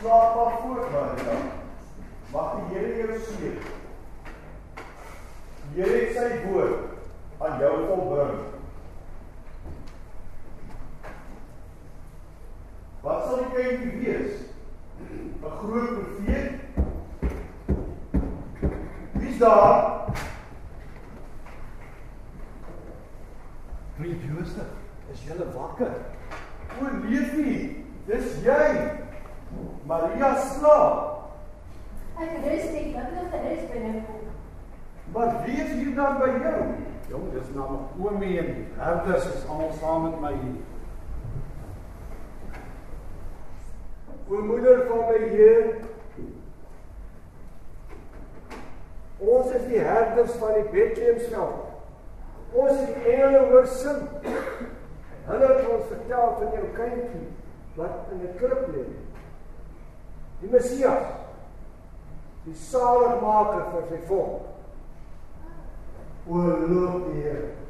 Slaap maar voort, Maria. Mag die Here jou seën. Die Here het sy woord aan jou volbring. Wat sal die kindjie wees? 'n Groot profeet? Wie's daar? Vriend Josef, is jy wakker? O, liefie, dis jy. Maria slaap. Ek rus net, wat nog gerus binnekom. Maar wie is hier dan by jou? Jong, dis nou my oomie en herders is almal saam met my hier. O moeder van my Heer, ons is die herders van die Bethlehemsveld. Ons het die engele hoor sing. Hulle het ons vertel van jou kindjie wat in 'n krib lê. Die Messias, die saligmaker vir sy volk. O loop die Here.